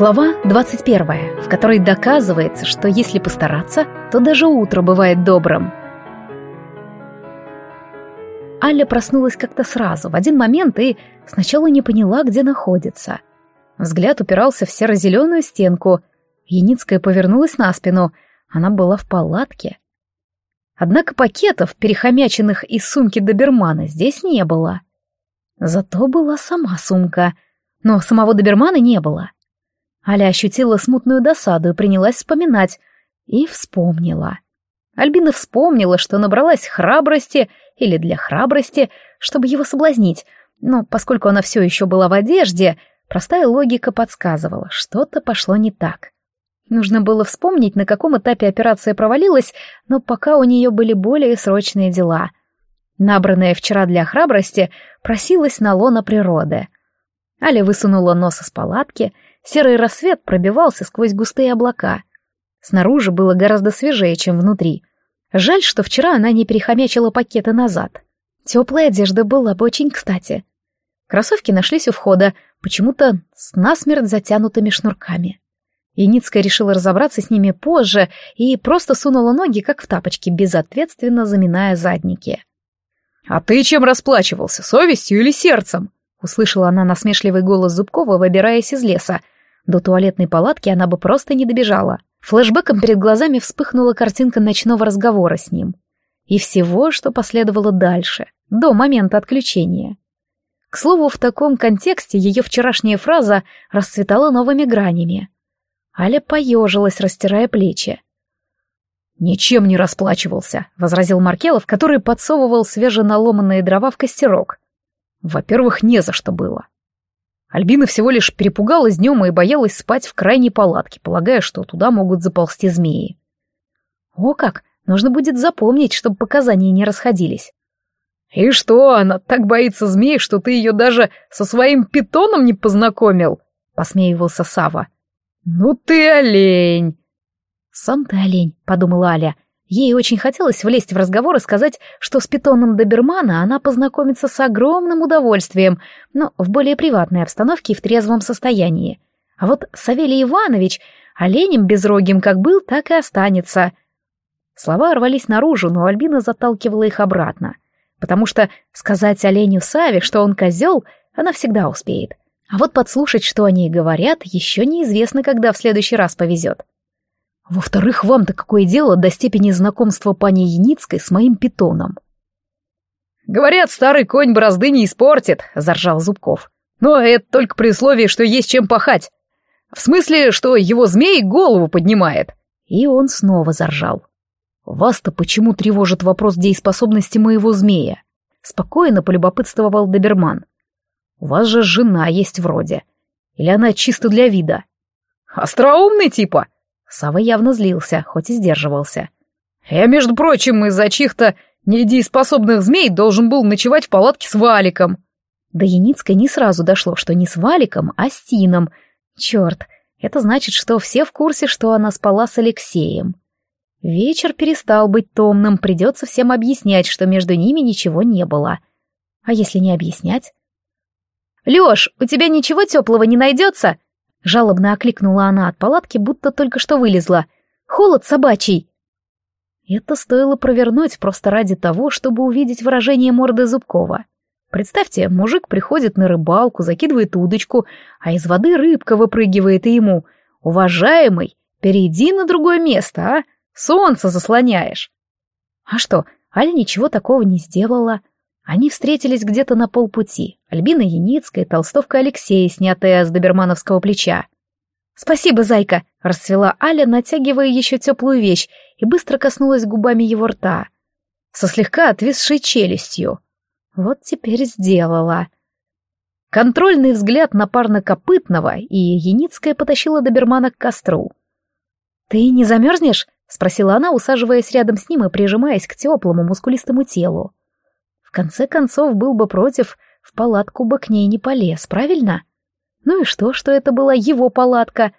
Глава 21, в которой доказывается, что если постараться, то даже утро бывает добрым. Аля проснулась как-то сразу, в один момент, и сначала не поняла, где находится. Взгляд упирался в серо-зеленую стенку. Яницкая повернулась на спину. Она была в палатке. Однако пакетов, перехомяченных из сумки добермана, здесь не было. Зато была сама сумка, но самого добермана не было. Аля ощутила смутную досаду и принялась вспоминать. И вспомнила. Альбина вспомнила, что набралась храбрости, или для храбрости, чтобы его соблазнить, но поскольку она все еще была в одежде, простая логика подсказывала, что-то пошло не так. Нужно было вспомнить, на каком этапе операция провалилась, но пока у нее были более срочные дела. Набранная вчера для храбрости просилась на лона природы. Аля высунула нос из палатки — Серый рассвет пробивался сквозь густые облака. Снаружи было гораздо свежее, чем внутри. Жаль, что вчера она не перехомячила пакеты назад. Теплая одежда была бы очень кстати. Кроссовки нашлись у входа, почему-то с насмерть затянутыми шнурками. Яницкая решила разобраться с ними позже и просто сунула ноги, как в тапочки, безответственно заминая задники. «А ты чем расплачивался, совестью или сердцем?» Услышала она насмешливый голос Зубкова, выбираясь из леса. До туалетной палатки она бы просто не добежала. Флэшбэком перед глазами вспыхнула картинка ночного разговора с ним. И всего, что последовало дальше, до момента отключения. К слову, в таком контексте ее вчерашняя фраза расцветала новыми гранями. Аля поежилась, растирая плечи. «Ничем не расплачивался», — возразил Маркелов, который подсовывал свеженаломанные дрова в костерок. Во-первых, не за что было. Альбина всего лишь перепугалась днем и боялась спать в крайней палатке, полагая, что туда могут заползти змеи. О как! Нужно будет запомнить, чтобы показания не расходились. «И что, она так боится змей, что ты ее даже со своим питоном не познакомил?» — посмеивался Сава. «Ну ты олень!» «Сам ты олень», — подумала Аля, — Ей очень хотелось влезть в разговор и сказать, что с питоном добермана она познакомится с огромным удовольствием, но в более приватной обстановке и в трезвом состоянии. А вот Савелий Иванович оленем безрогим как был, так и останется. Слова рвались наружу, но Альбина заталкивала их обратно, потому что сказать оленю Саве, что он козел, она всегда успеет. А вот подслушать, что они говорят, еще неизвестно, когда в следующий раз повезет. Во-вторых, вам-то какое дело до степени знакомства пани Яницкой с моим питоном? Говорят, старый конь борозды не испортит, заржал Зубков. Но это только при условии, что есть чем пахать. В смысле, что его змей голову поднимает. И он снова заржал. Вас-то почему тревожит вопрос дееспособности моего змея? Спокойно полюбопытствовал Доберман. У вас же жена есть вроде. Или она чисто для вида? Остроумный типа, Сава явно злился, хоть и сдерживался. «Я, между прочим, из-за чьих-то недееспособных змей должен был ночевать в палатке с Валиком». До Яницкой не сразу дошло, что не с Валиком, а с Тином. Черт, это значит, что все в курсе, что она спала с Алексеем. Вечер перестал быть томным, придется всем объяснять, что между ними ничего не было. А если не объяснять? «Лёш, у тебя ничего теплого не найдется?» Жалобно окликнула она от палатки, будто только что вылезла. «Холод собачий!» Это стоило провернуть просто ради того, чтобы увидеть выражение морды Зубкова. Представьте, мужик приходит на рыбалку, закидывает удочку, а из воды рыбка выпрыгивает и ему. «Уважаемый, перейди на другое место, а? Солнце заслоняешь!» А что, Аля ничего такого не сделала. Они встретились где-то на полпути. Альбина Яницкая, толстовка Алексея, снятая с добермановского плеча. «Спасибо, зайка!» — расцвела Аля, натягивая еще теплую вещь, и быстро коснулась губами его рта. Со слегка отвисшей челюстью. Вот теперь сделала. Контрольный взгляд на парнокопытного, и Яницкая потащила добермана к костру. «Ты не замерзнешь?» — спросила она, усаживаясь рядом с ним и прижимаясь к теплому мускулистому телу. В конце концов, был бы против, в палатку бы к ней не полез, правильно? Ну и что, что это была его палатка?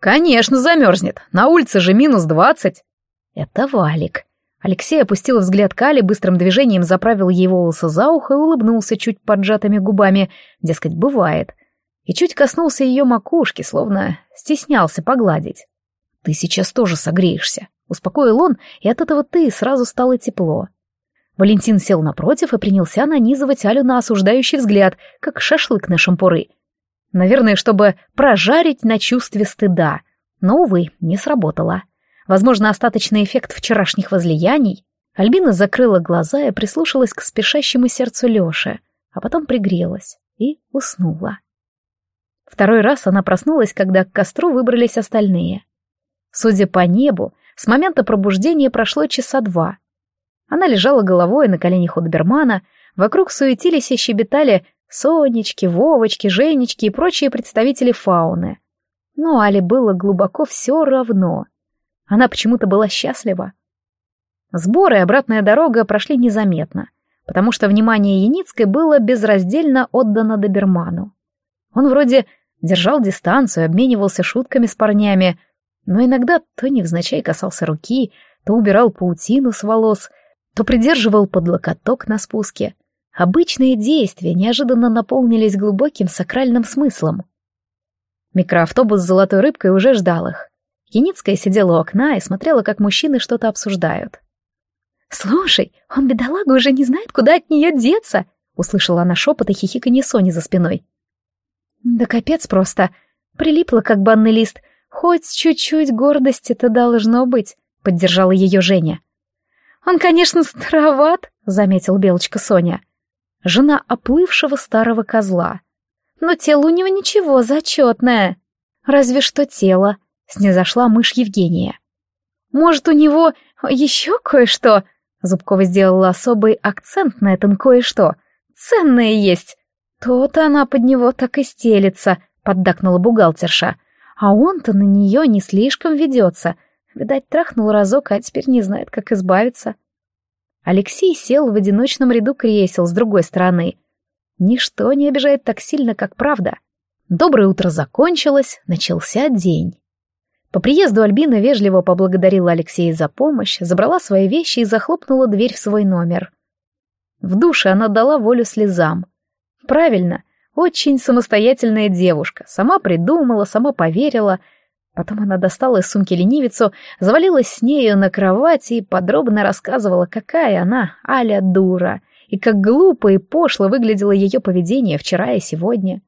Конечно, замерзнет. На улице же минус двадцать. Это Валик. Алексей опустил взгляд Кали, быстрым движением заправил ей волосы за ухо и улыбнулся чуть поджатыми губами. Дескать, бывает. и чуть коснулся ее макушки, словно стеснялся погладить. «Ты сейчас тоже согреешься», — успокоил он, и от этого ты сразу стало тепло. Валентин сел напротив и принялся нанизывать Алю на осуждающий взгляд, как шашлык на шампуры. Наверное, чтобы прожарить на чувстве стыда. Но, увы, не сработало. Возможно, остаточный эффект вчерашних возлияний. Альбина закрыла глаза и прислушалась к спешащему сердцу Лёши, а потом пригрелась и уснула. Второй раз она проснулась, когда к костру выбрались остальные. Судя по небу, с момента пробуждения прошло часа два. Она лежала головой на коленях у добермана, вокруг суетились и щебетали Сонечки, Вовочки, Женечки и прочие представители фауны. Но Але было глубоко все равно. Она почему-то была счастлива. Сборы и обратная дорога прошли незаметно, потому что внимание Яницкой было безраздельно отдано доберману. Он вроде держал дистанцию, обменивался шутками с парнями, но иногда то невзначай касался руки, то убирал паутину с волос, то придерживал под локоток на спуске. Обычные действия неожиданно наполнились глубоким сакральным смыслом. Микроавтобус с золотой рыбкой уже ждал их. Яницкая сидела у окна и смотрела, как мужчины что-то обсуждают. «Слушай, он, бедолага, уже не знает, куда от нее деться!» — услышала она шепот и хихиканье Сони за спиной. «Да капец просто. Прилипла, как банный лист. Хоть чуть-чуть гордости-то должно быть», — поддержала ее Женя. «Он, конечно, староват», — заметил Белочка Соня жена оплывшего старого козла. Но тело у него ничего, зачетное. Разве что тело, снизошла мышь Евгения. Может, у него еще кое-что? Зубкова сделала особый акцент на этом кое-что. Ценное есть. То-то она под него так и стелится, поддакнула бухгалтерша. А он-то на нее не слишком ведется. Видать, трахнул разок, а теперь не знает, как избавиться. Алексей сел в одиночном ряду кресел с другой стороны. Ничто не обижает так сильно, как правда. Доброе утро закончилось, начался день. По приезду Альбина вежливо поблагодарила Алексея за помощь, забрала свои вещи и захлопнула дверь в свой номер. В душе она дала волю слезам. Правильно, очень самостоятельная девушка, сама придумала, сама поверила — Потом она достала из сумки ленивицу, завалилась с нею на кровати и подробно рассказывала, какая она, Аля, дура, и как глупо и пошло выглядело ее поведение вчера и сегодня.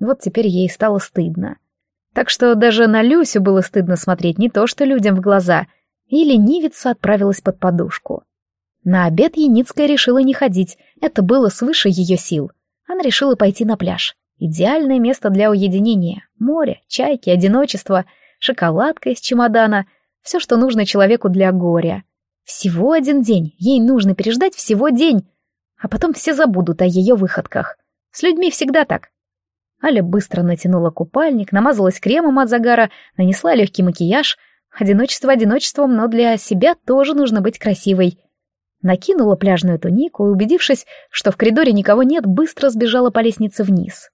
Вот теперь ей стало стыдно. Так что даже на Люсю было стыдно смотреть не то что людям в глаза, и ленивица отправилась под подушку. На обед Яницкая решила не ходить, это было свыше ее сил. Она решила пойти на пляж. Идеальное место для уединения. Море, чайки, одиночество, шоколадка из чемодана. Все, что нужно человеку для горя. Всего один день. Ей нужно переждать всего день. А потом все забудут о ее выходках. С людьми всегда так. Аля быстро натянула купальник, намазалась кремом от загара, нанесла легкий макияж. Одиночество одиночеством, но для себя тоже нужно быть красивой. Накинула пляжную тунику и, убедившись, что в коридоре никого нет, быстро сбежала по лестнице вниз.